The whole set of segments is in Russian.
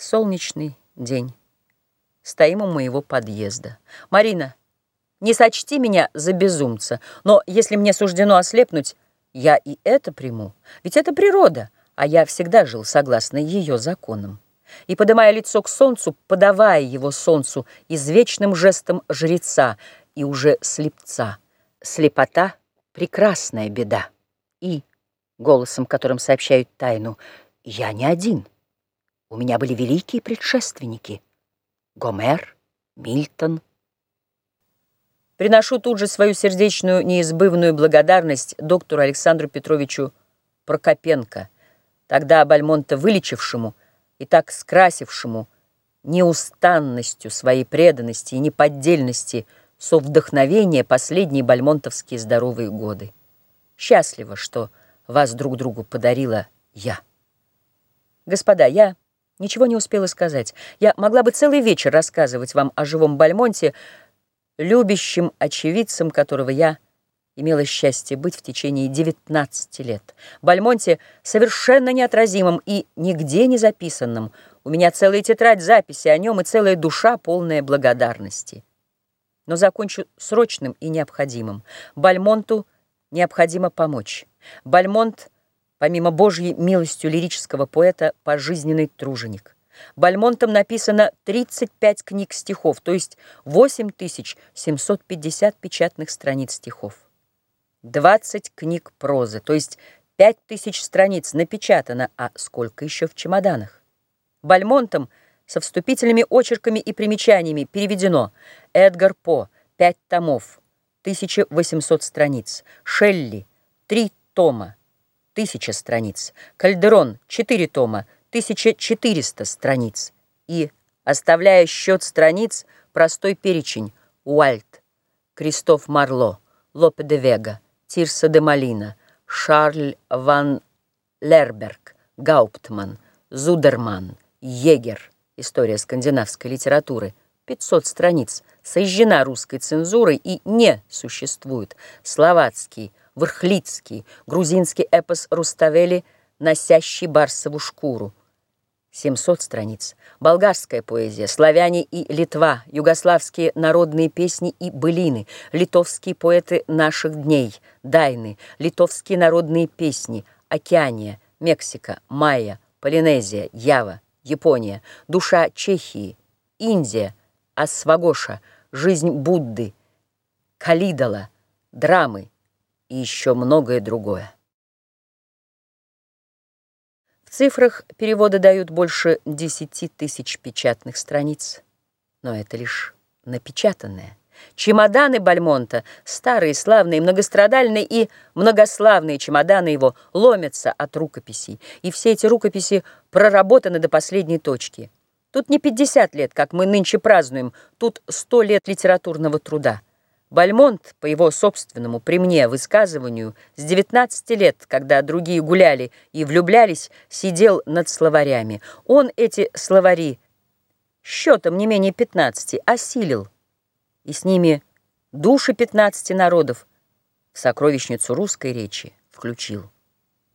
Солнечный день. Стоим у моего подъезда. Марина, не сочти меня за безумца, но если мне суждено ослепнуть, я и это приму. Ведь это природа, а я всегда жил согласно ее законам. И, подымая лицо к солнцу, подавая его солнцу извечным жестом жреца и уже слепца. Слепота — прекрасная беда. И, голосом, которым сообщают тайну, я не один. У меня были великие предшественники. Гомер, Мильтон. Приношу тут же свою сердечную неизбывную благодарность доктору Александру Петровичу Прокопенко, тогда Бальмонта вылечившему и так скрасившему неустанностью своей преданности и неподдельности со вдохновения последние бальмонтовские здоровые годы. Счастливо, что вас друг другу подарила я. Господа, я Ничего не успела сказать. Я могла бы целый вечер рассказывать вам о живом Бальмонте, любящем очевидцем которого я имела счастье быть в течение 19 лет. Бальмонте совершенно неотразимым и нигде не записанным. У меня целая тетрадь записи о нем и целая душа, полная благодарности. Но закончу срочным и необходимым. Бальмонту необходимо помочь. Бальмонт — помимо Божьей милостью лирического поэта, пожизненный труженик. Бальмонтом написано 35 книг стихов, то есть 8750 печатных страниц стихов. 20 книг прозы, то есть 5000 страниц напечатано, а сколько еще в чемоданах? Бальмонтом со вступительными очерками и примечаниями переведено Эдгар По, 5 томов, 1800 страниц, Шелли, 3 тома, тысяча страниц, Кальдерон, четыре тома, 1400 страниц. И, оставляя счет страниц, простой перечень. Уальт, Кристоф Марло, Лопе де Вега, Тирса де Малина, Шарль ван Лерберг, Гауптман, Зудерман, Егер, история скандинавской литературы, 500 страниц, сожжена русской цензурой и не существует, словацкий, Вархлицкий, грузинский эпос Руставели, носящий барсову шкуру. 700 страниц. Болгарская поэзия, славяне и Литва, югославские народные песни и былины, литовские поэты наших дней, дайны, литовские народные песни, Океания, Мексика, Майя, Полинезия, Ява, Япония, душа Чехии, Индия, Асвагоша, жизнь Будды, Калидала, драмы, и еще многое другое. В цифрах переводы дают больше 10 тысяч печатных страниц, но это лишь напечатанное. Чемоданы Бальмонта, старые, славные, многострадальные и многославные чемоданы его, ломятся от рукописей, и все эти рукописи проработаны до последней точки. Тут не 50 лет, как мы нынче празднуем, тут 100 лет литературного труда. Бальмонт, по его собственному при мне высказыванию, с 19 лет, когда другие гуляли и влюблялись, сидел над словарями. Он эти словари счетом не менее 15 осилил, и с ними души 15 народов в сокровищницу русской речи включил.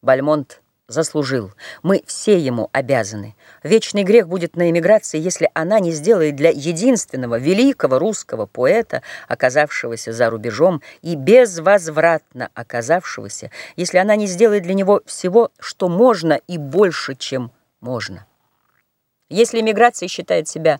Бальмонт заслужил. Мы все ему обязаны. Вечный грех будет на эмиграции, если она не сделает для единственного великого русского поэта, оказавшегося за рубежом и безвозвратно оказавшегося, если она не сделает для него всего, что можно и больше, чем можно. Если эмиграция считает себя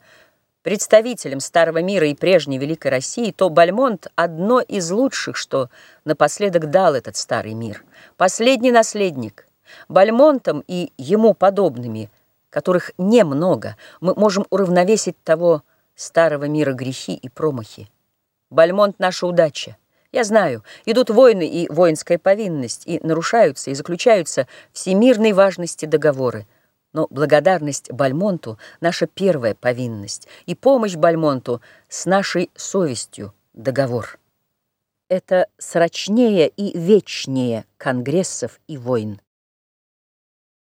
представителем старого мира и прежней великой России, то Бальмонт — одно из лучших, что напоследок дал этот старый мир. Последний наследник — Бальмонтом и ему подобными, которых немного, мы можем уравновесить того старого мира грехи и промахи. Бальмонт — наша удача. Я знаю, идут войны и воинская повинность, и нарушаются, и заключаются всемирной важности договоры. Но благодарность Бальмонту — наша первая повинность, и помощь Бальмонту с нашей совестью — договор. Это срочнее и вечнее конгрессов и войн.